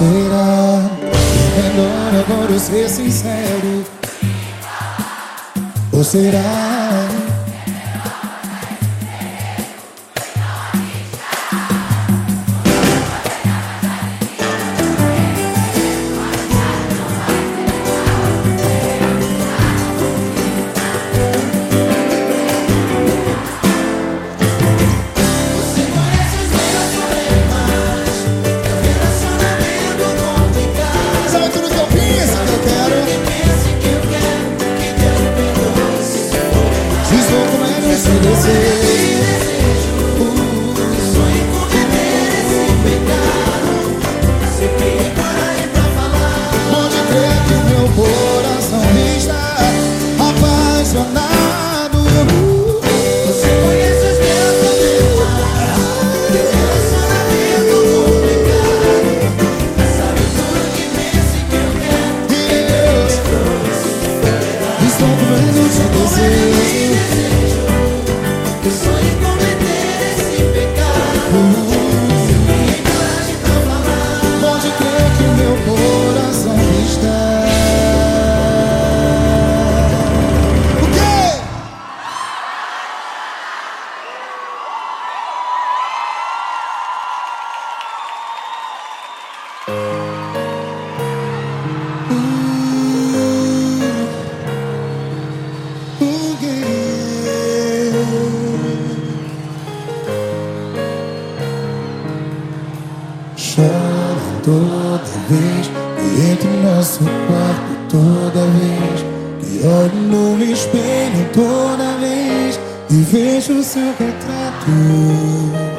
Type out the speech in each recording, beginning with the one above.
será melhor agora eu ser sincero? Ou será? Estou menos de desejo toda vez que entro no nosso quarto Toda vez que olho no espelho Toda vez e vejo seu retrato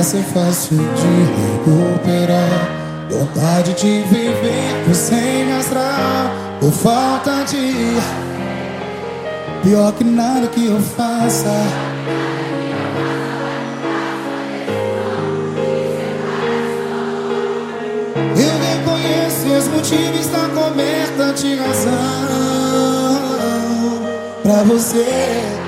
vai ser fácil de recuperar. Vontade de viver sem astral Por falta de Pior que nada que eu faça. Eu reconheço os motivos está coberta de razão. Pra você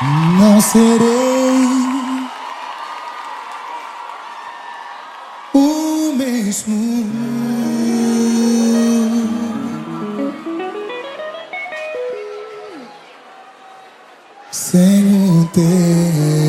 Não serei o mesmo. Sem o teu